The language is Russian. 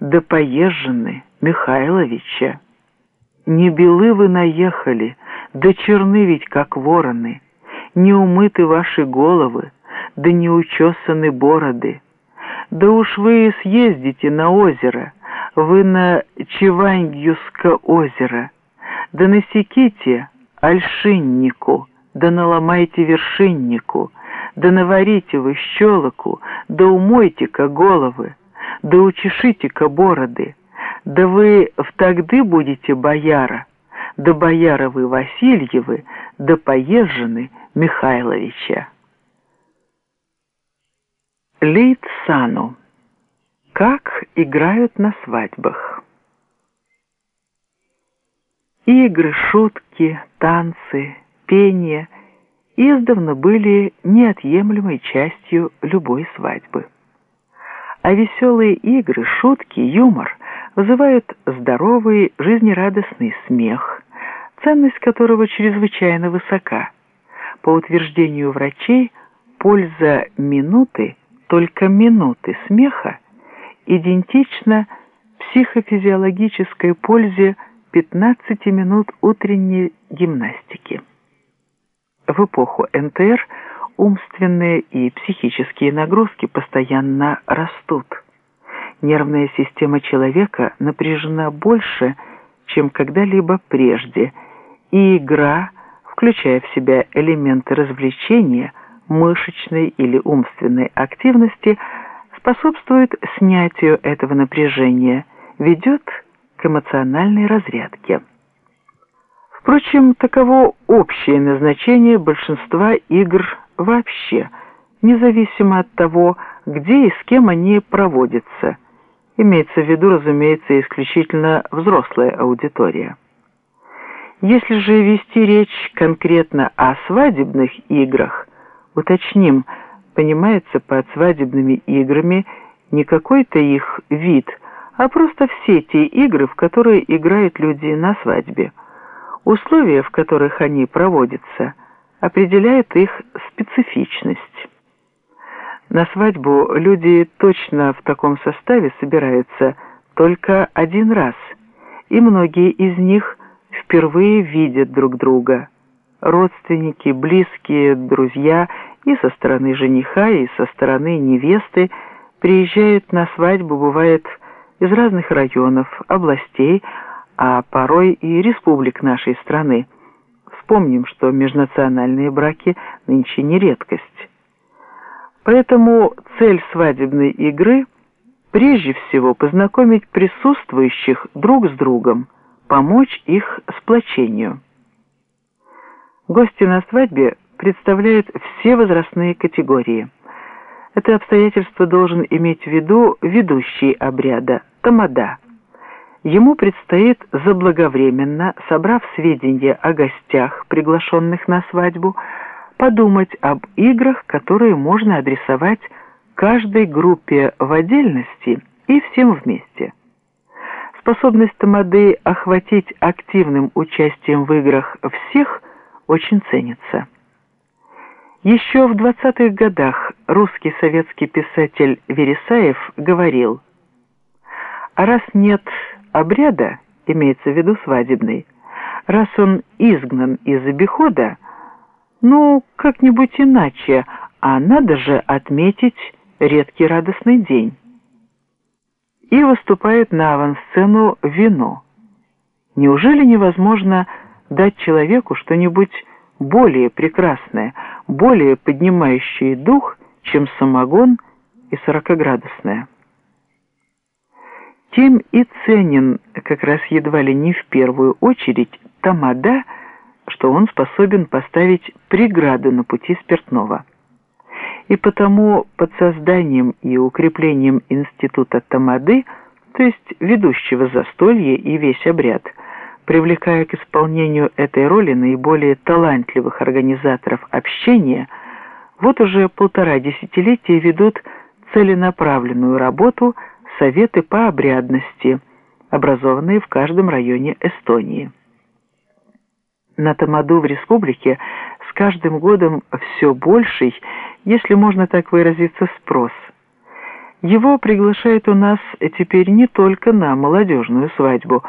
да поезжены Михайловича. Не белы вы наехали, да черны ведь, как вороны, не умыты ваши головы, да не учесаны бороды. Да уж вы съездите на озеро, вы на Чеваньгюско озеро, да насеките альшиннику, да наломайте вершиннику, да наварите вы щелоку, да умойте-ка головы, да учешите-ка бороды, да вы в тогды будете бояра, да бояра вы Васильевы, да поезжены Михайловича. Лейт Сану. Как играют на свадьбах. Игры, шутки, танцы, пение издавна были неотъемлемой частью любой свадьбы. А веселые игры, шутки, юмор вызывают здоровый, жизнерадостный смех, ценность которого чрезвычайно высока. По утверждению врачей, польза минуты, только минуты смеха, идентична психофизиологической пользе 15 минут утренней гимнастики. В эпоху НТР умственные и психические нагрузки постоянно растут. Нервная система человека напряжена больше, чем когда-либо прежде, и игра, включая в себя элементы развлечения, мышечной или умственной активности, способствует снятию этого напряжения, ведет к эмоциональной разрядке. Впрочем, таково общее назначение большинства игр вообще, независимо от того, где и с кем они проводятся. Имеется в виду, разумеется, исключительно взрослая аудитория. Если же вести речь конкретно о свадебных играх, уточним, понимается под свадебными играми не какой-то их вид, а просто все те игры, в которые играют люди на свадьбе – Условия, в которых они проводятся, определяют их специфичность. На свадьбу люди точно в таком составе собираются только один раз, и многие из них впервые видят друг друга. Родственники, близкие, друзья и со стороны жениха, и со стороны невесты приезжают на свадьбу, бывает, из разных районов, областей, а порой и республик нашей страны. Вспомним, что межнациональные браки нынче не редкость. Поэтому цель свадебной игры прежде всего познакомить присутствующих друг с другом, помочь их сплочению. Гости на свадьбе представляют все возрастные категории. Это обстоятельство должен иметь в виду ведущий обряда – тамада – Ему предстоит заблаговременно, собрав сведения о гостях, приглашенных на свадьбу, подумать об играх, которые можно адресовать каждой группе в отдельности и всем вместе. Способность Тамады охватить активным участием в играх всех очень ценится. Еще в 20-х годах русский советский писатель Вересаев говорил, «А раз нет обряда, имеется в виду свадебный, раз он изгнан из обихода, ну, как-нибудь иначе, а надо же отметить редкий радостный день. И выступает на авансцену вино. Неужели невозможно дать человеку что-нибудь более прекрасное, более поднимающее дух, чем самогон и сорокоградусное? Тем и ценен как раз едва ли не в первую очередь тамада, что он способен поставить преграды на пути спиртного. И потому под созданием и укреплением института тамады, то есть ведущего застолье и весь обряд, привлекая к исполнению этой роли наиболее талантливых организаторов общения, вот уже полтора десятилетия ведут целенаправленную работу – советы по обрядности, образованные в каждом районе Эстонии. На Тамаду в республике с каждым годом все больший, если можно так выразиться, спрос. Его приглашают у нас теперь не только на молодежную свадьбу,